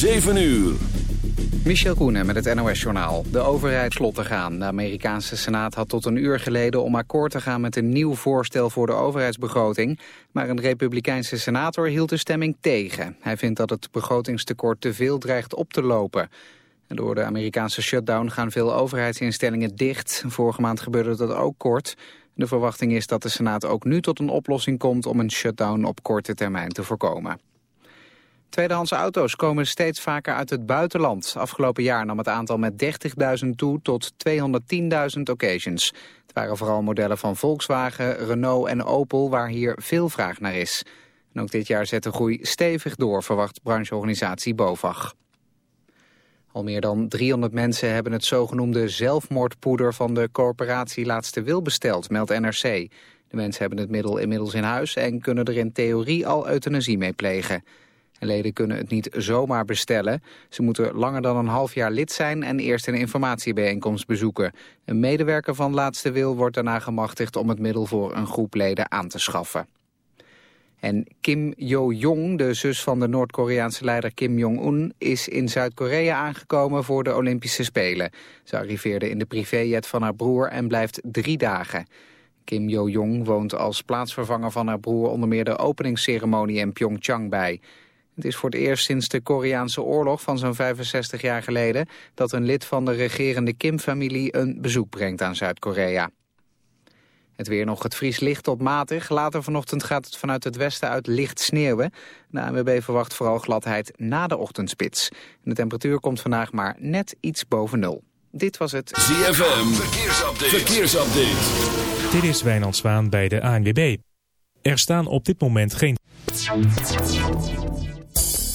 7 uur. Michel Koenen met het NOS-journaal. De overheid slot te gaan. De Amerikaanse Senaat had tot een uur geleden om akkoord te gaan met een nieuw voorstel voor de overheidsbegroting. Maar een republikeinse senator hield de stemming tegen. Hij vindt dat het begrotingstekort te veel dreigt op te lopen. En door de Amerikaanse shutdown gaan veel overheidsinstellingen dicht. Vorige maand gebeurde dat ook kort. De verwachting is dat de Senaat ook nu tot een oplossing komt om een shutdown op korte termijn te voorkomen. Tweedehands auto's komen steeds vaker uit het buitenland. Afgelopen jaar nam het aantal met 30.000 toe tot 210.000 occasions. Het waren vooral modellen van Volkswagen, Renault en Opel waar hier veel vraag naar is. En ook dit jaar zet de groei stevig door, verwacht brancheorganisatie BOVAG. Al meer dan 300 mensen hebben het zogenoemde zelfmoordpoeder van de corporatie Laatste Wil besteld, meldt NRC. De mensen hebben het middel inmiddels in huis en kunnen er in theorie al euthanasie mee plegen. Leden kunnen het niet zomaar bestellen. Ze moeten langer dan een half jaar lid zijn en eerst een informatiebijeenkomst bezoeken. Een medewerker van Laatste Wil wordt daarna gemachtigd om het middel voor een groep leden aan te schaffen. En Kim Yo-jong, de zus van de Noord-Koreaanse leider Kim Jong-un... is in Zuid-Korea aangekomen voor de Olympische Spelen. Ze arriveerde in de privéjet van haar broer en blijft drie dagen. Kim Yo-jong woont als plaatsvervanger van haar broer... onder meer de openingsceremonie in Pyeongchang bij. Het is voor het eerst sinds de Koreaanse oorlog van zo'n 65 jaar geleden... dat een lid van de regerende Kim-familie een bezoek brengt aan Zuid-Korea. Het weer nog, het vries licht tot matig. Later vanochtend gaat het vanuit het westen uit licht sneeuwen. De ANWB verwacht vooral gladheid na de ochtendspits. de temperatuur komt vandaag maar net iets boven nul. Dit was het ZFM Verkeersupdate. Verkeersupdate. Dit is Wijnand Zwaan bij de ANWB. Er staan op dit moment geen...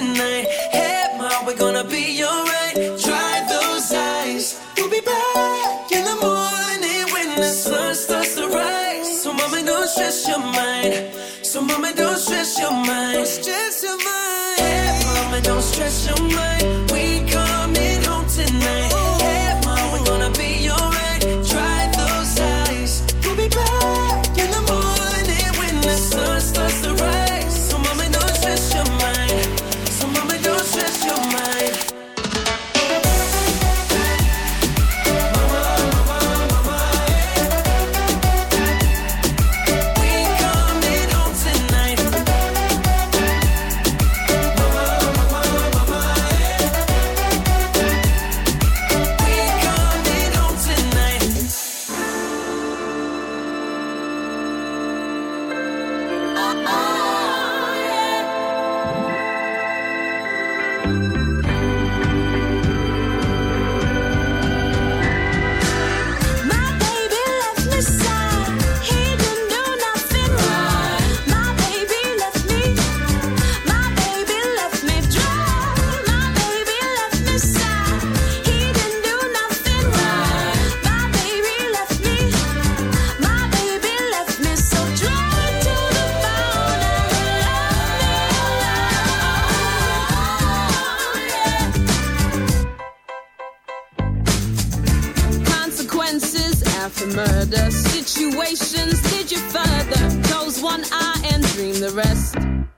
Hey, ma, we're gonna be alright. Dry those eyes. We'll be back in the morning when the sun starts to rise. So, mama, don't stress your mind. So, mama, don't stress your mind. Don't stress your mind. Hey, mama, don't stress your mind. podcast.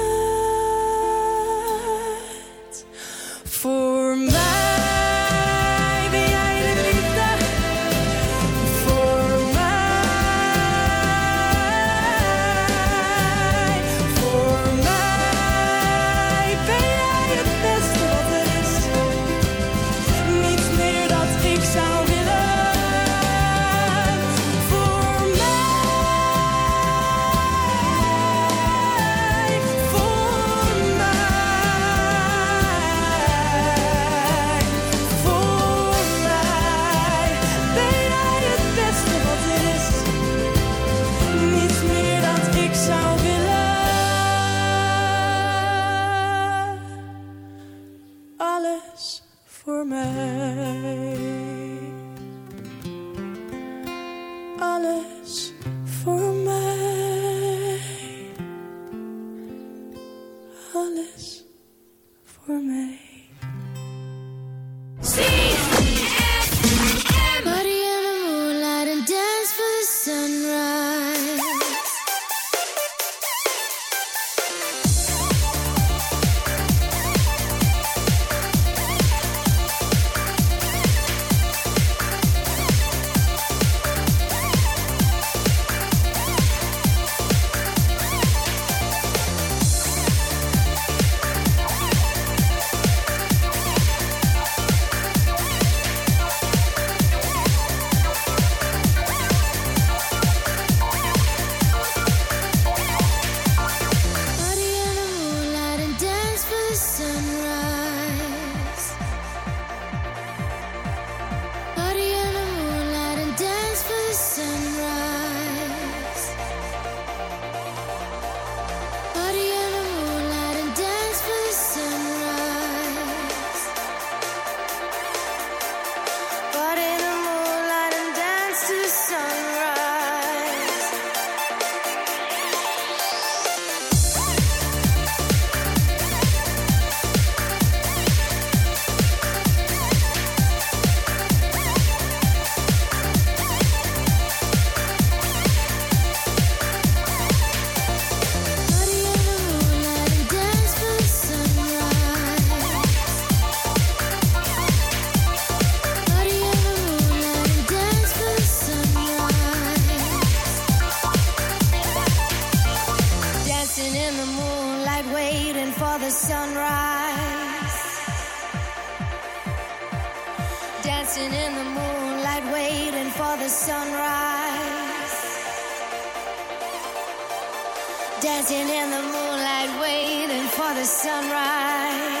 The sunrise.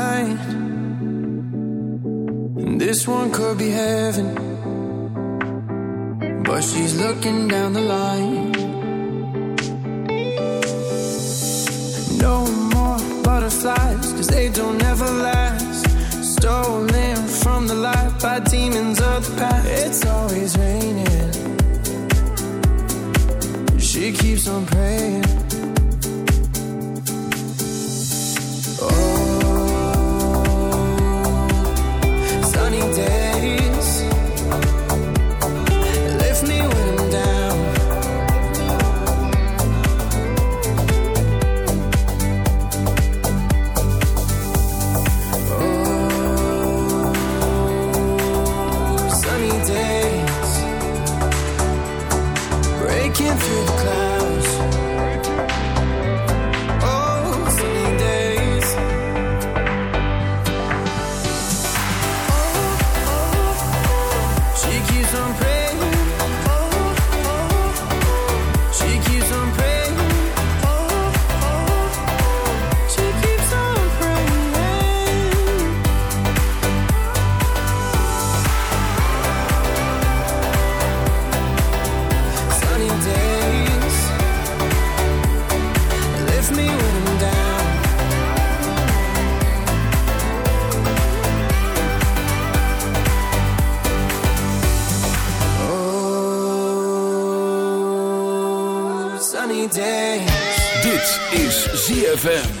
ZFM.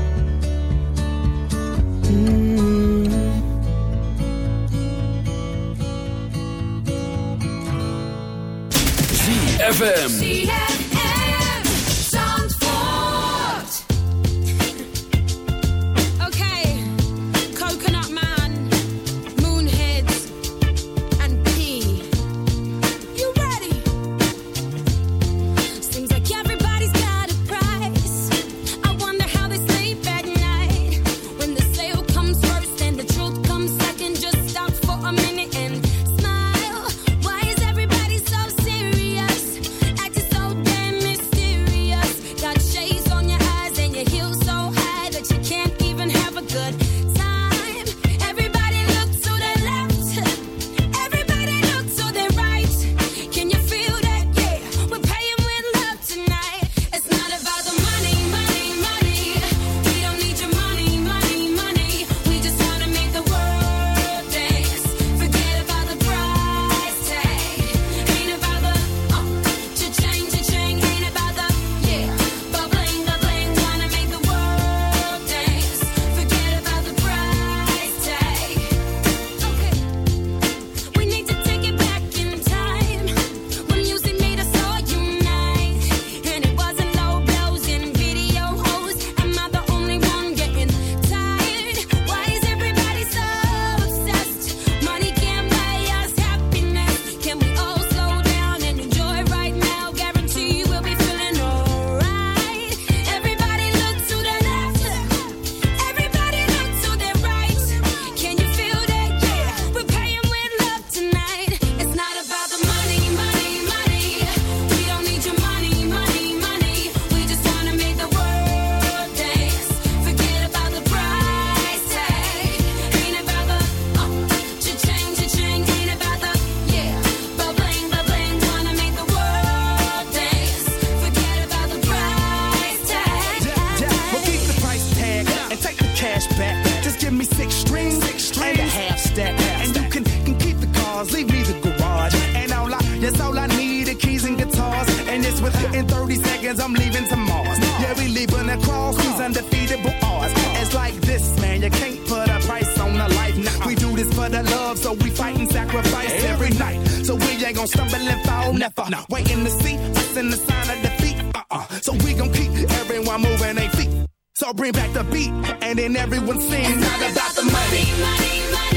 ZFM. undefeatable odds. It's like this, man, you can't put a price on a life. We do this for the love, so we fight and sacrifice every night. So we ain't gonna stumble and fall, never. Nah. Waiting to see us in the sign of defeat. Uh-uh. So we gonna keep everyone moving their feet. So bring back the beat, and then everyone sings. It's not about the money. money, money, money.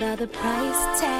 By the price tag.